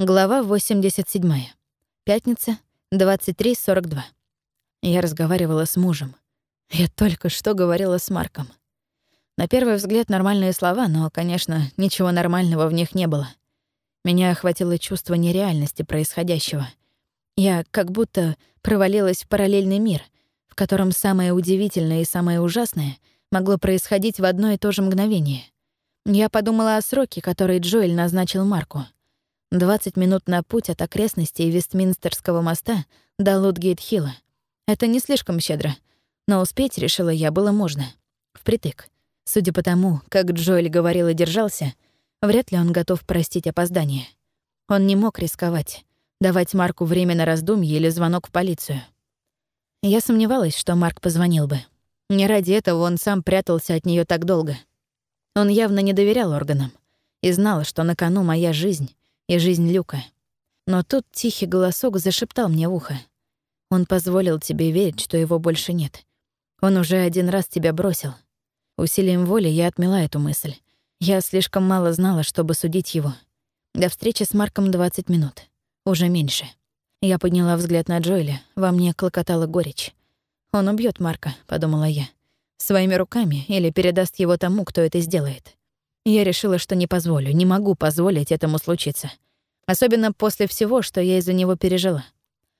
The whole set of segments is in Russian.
Глава 87. Пятница, 23.42. Я разговаривала с мужем. Я только что говорила с Марком. На первый взгляд нормальные слова, но, конечно, ничего нормального в них не было. Меня охватило чувство нереальности происходящего. Я как будто провалилась в параллельный мир, в котором самое удивительное и самое ужасное могло происходить в одно и то же мгновение. Я подумала о сроке, который Джоэль назначил Марку — 20 минут на путь от окрестностей Вестминстерского моста до Лутгейт-Хилла. Это не слишком щедро, но успеть, решила я, было можно. Впритык. Судя по тому, как Джоэль говорил и держался, вряд ли он готов простить опоздание. Он не мог рисковать, давать Марку время на раздумье или звонок в полицию. Я сомневалась, что Марк позвонил бы. Не ради этого он сам прятался от нее так долго. Он явно не доверял органам и знал, что на кону моя жизнь, и жизнь Люка. Но тут тихий голосок зашептал мне в ухо. Он позволил тебе верить, что его больше нет. Он уже один раз тебя бросил. Усилием воли я отмела эту мысль. Я слишком мало знала, чтобы судить его. До встречи с Марком 20 минут. Уже меньше. Я подняла взгляд на Джоэля. Во мне клокотала горечь. «Он убьет Марка», — подумала я. «Своими руками или передаст его тому, кто это сделает». Я решила, что не позволю, не могу позволить этому случиться. Особенно после всего, что я из-за него пережила.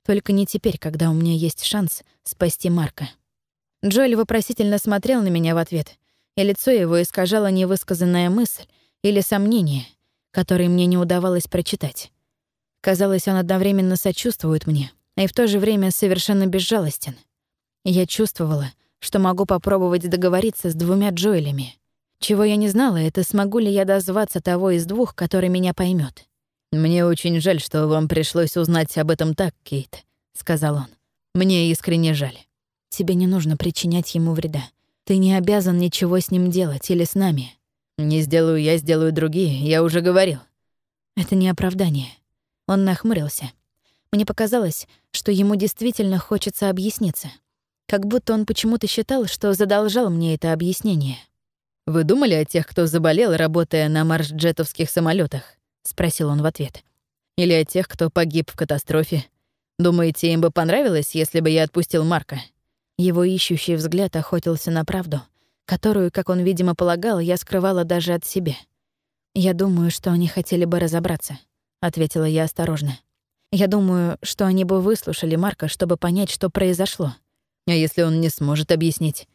Только не теперь, когда у меня есть шанс спасти Марка. Джоэль вопросительно смотрел на меня в ответ, и лицо его искажало невысказанная мысль или сомнение, которые мне не удавалось прочитать. Казалось, он одновременно сочувствует мне, и в то же время совершенно безжалостен. Я чувствовала, что могу попробовать договориться с двумя Джоэлями. Чего я не знала, это смогу ли я дозваться того из двух, который меня поймет. «Мне очень жаль, что вам пришлось узнать об этом так, Кейт», — сказал он. «Мне искренне жаль». «Тебе не нужно причинять ему вреда. Ты не обязан ничего с ним делать или с нами». «Не сделаю я, сделаю другие, я уже говорил». «Это не оправдание». Он нахмурился. Мне показалось, что ему действительно хочется объясниться. Как будто он почему-то считал, что задолжал мне это объяснение. «Вы думали о тех, кто заболел, работая на марш-джетовских самолетах? — спросил он в ответ. «Или о тех, кто погиб в катастрофе. Думаете, им бы понравилось, если бы я отпустил Марка?» Его ищущий взгляд охотился на правду, которую, как он, видимо, полагал, я скрывала даже от себя. «Я думаю, что они хотели бы разобраться», — ответила я осторожно. «Я думаю, что они бы выслушали Марка, чтобы понять, что произошло». «А если он не сможет объяснить?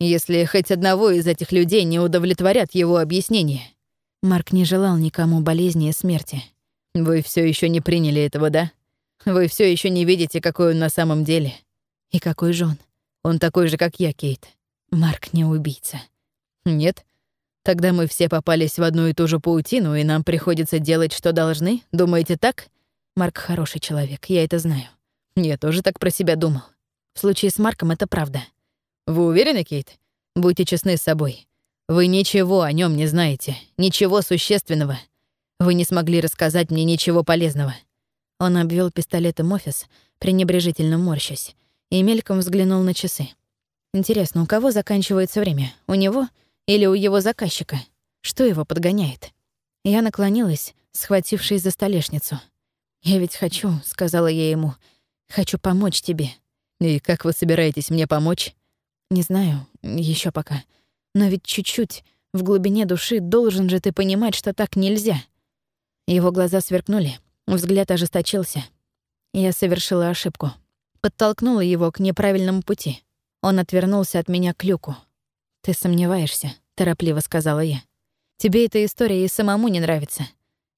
Если хоть одного из этих людей не удовлетворят его объяснения?» Марк не желал никому болезни и смерти. Вы все еще не приняли этого, да? Вы все еще не видите, какой он на самом деле. И какой же он? Он такой же, как я, Кейт. Марк не убийца. Нет? Тогда мы все попались в одну и ту же паутину, и нам приходится делать, что должны? Думаете так? Марк хороший человек, я это знаю. Я тоже так про себя думал. В случае с Марком это правда. Вы уверены, Кейт? Будьте честны с собой. Вы ничего о нем не знаете, ничего существенного. Вы не смогли рассказать мне ничего полезного». Он обвел пистолетом офис, пренебрежительно морщась, и мельком взглянул на часы. «Интересно, у кого заканчивается время? У него или у его заказчика? Что его подгоняет?» Я наклонилась, схватившись за столешницу. «Я ведь хочу», — сказала я ему, — «хочу помочь тебе». «И как вы собираетесь мне помочь?» «Не знаю, еще пока. Но ведь чуть-чуть, в глубине души, должен же ты понимать, что так нельзя. Его глаза сверкнули, взгляд ожесточился. Я совершила ошибку. Подтолкнула его к неправильному пути. Он отвернулся от меня к люку. «Ты сомневаешься», — торопливо сказала я. «Тебе эта история и самому не нравится.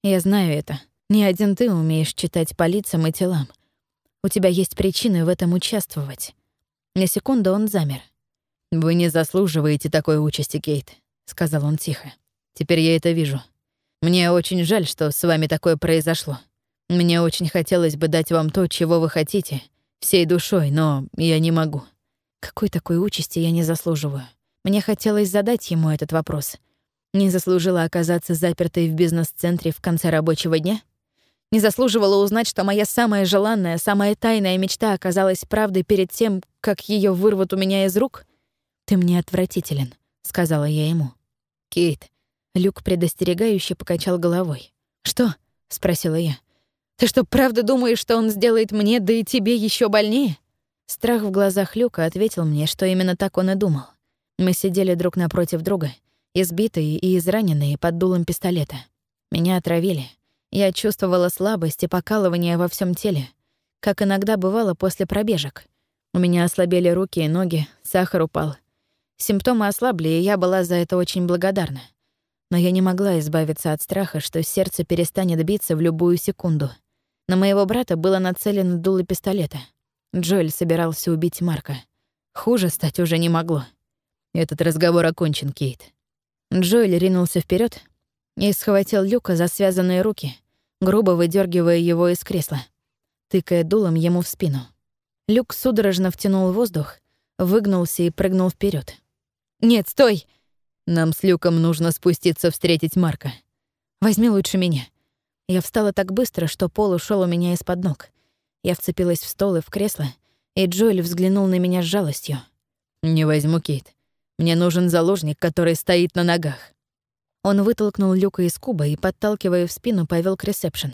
Я знаю это. Не один ты умеешь читать по лицам и телам. У тебя есть причины в этом участвовать». На секунду он замер. «Вы не заслуживаете такой участи, Кейт», — сказал он тихо. «Теперь я это вижу. Мне очень жаль, что с вами такое произошло. Мне очень хотелось бы дать вам то, чего вы хотите, всей душой, но я не могу». Какой такой участи я не заслуживаю? Мне хотелось задать ему этот вопрос. Не заслужила оказаться запертой в бизнес-центре в конце рабочего дня? Не заслуживала узнать, что моя самая желанная, самая тайная мечта оказалась правдой перед тем, как ее вырвут у меня из рук — «Ты мне отвратителен», — сказала я ему. «Кейт». Люк предостерегающе покачал головой. «Что?» — спросила я. Ты что, правда думаешь, что он сделает мне, да и тебе еще больнее?» Страх в глазах Люка ответил мне, что именно так он и думал. Мы сидели друг напротив друга, избитые и израненные под дулом пистолета. Меня отравили. Я чувствовала слабость и покалывание во всем теле, как иногда бывало после пробежек. У меня ослабели руки и ноги, сахар упал. Симптомы ослабли, и я была за это очень благодарна. Но я не могла избавиться от страха, что сердце перестанет биться в любую секунду. На моего брата было нацелено дуло пистолета. Джоэль собирался убить Марка. Хуже стать уже не могло. Этот разговор окончен, Кейт. Джоэль ринулся вперед и схватил Люка за связанные руки, грубо выдергивая его из кресла, тыкая дулом ему в спину. Люк судорожно втянул воздух, выгнулся и прыгнул вперед. «Нет, стой!» «Нам с Люком нужно спуститься встретить Марка. Возьми лучше меня». Я встала так быстро, что пол ушел у меня из-под ног. Я вцепилась в стол и в кресло, и Джоэль взглянул на меня с жалостью. «Не возьму, Кейт. Мне нужен заложник, который стоит на ногах». Он вытолкнул Люка из куба и, подталкивая в спину, повел к ресепшн.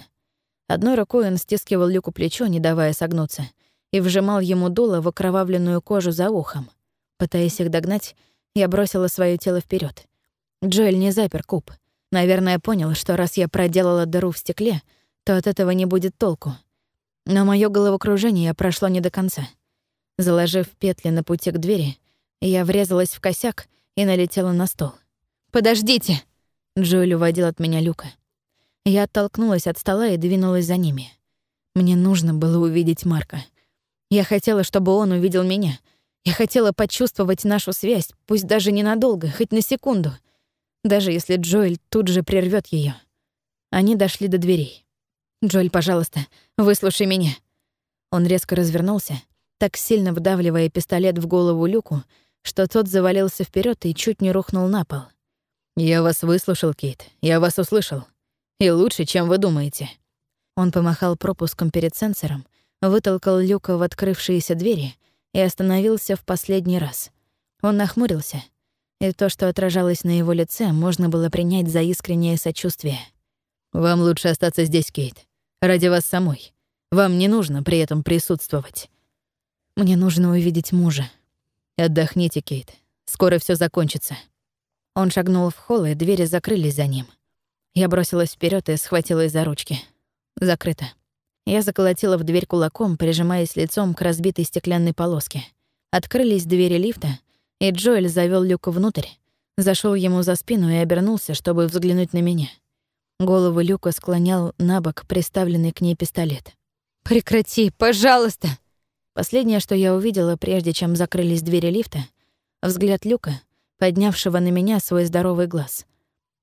Одной рукой он стискивал Люку плечо, не давая согнуться, и вжимал ему дуло в окровавленную кожу за ухом. Пытаясь их догнать, я бросила свое тело вперед. Джоэль не запер куб. Наверное, понял, что раз я проделала дыру в стекле, то от этого не будет толку. Но моё головокружение прошло не до конца. Заложив петли на пути к двери, я врезалась в косяк и налетела на стол. «Подождите!» Джоэль уводил от меня люка. Я оттолкнулась от стола и двинулась за ними. Мне нужно было увидеть Марка. Я хотела, чтобы он увидел меня. Я хотела почувствовать нашу связь, пусть даже ненадолго, хоть на секунду. Даже если Джоэль тут же прервет ее. Они дошли до дверей. «Джоэль, пожалуйста, выслушай меня». Он резко развернулся, так сильно вдавливая пистолет в голову Люку, что тот завалился вперед и чуть не рухнул на пол. «Я вас выслушал, Кейт. Я вас услышал. И лучше, чем вы думаете». Он помахал пропуском перед сенсором, вытолкал Люка в открывшиеся двери и остановился в последний раз. Он нахмурился, и то, что отражалось на его лице, можно было принять за искреннее сочувствие. «Вам лучше остаться здесь, Кейт. Ради вас самой. Вам не нужно при этом присутствовать». «Мне нужно увидеть мужа». «Отдохните, Кейт. Скоро все закончится». Он шагнул в холл, и двери закрылись за ним. Я бросилась вперед и схватилась за ручки. Закрыто. Я заколотила в дверь кулаком, прижимаясь лицом к разбитой стеклянной полоске. Открылись двери лифта, и Джоэль завел Люка внутрь, зашел ему за спину и обернулся, чтобы взглянуть на меня. Голову Люка склонял на бок приставленный к ней пистолет. «Прекрати, пожалуйста!» Последнее, что я увидела, прежде чем закрылись двери лифта, взгляд Люка, поднявшего на меня свой здоровый глаз.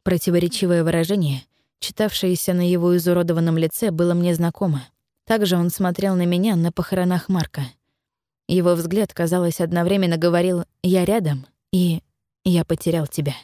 Противоречивое выражение, читавшееся на его изуродованном лице, было мне знакомо. Также он смотрел на меня на похоронах Марка. Его взгляд, казалось, одновременно говорил «я рядом» и «я потерял тебя».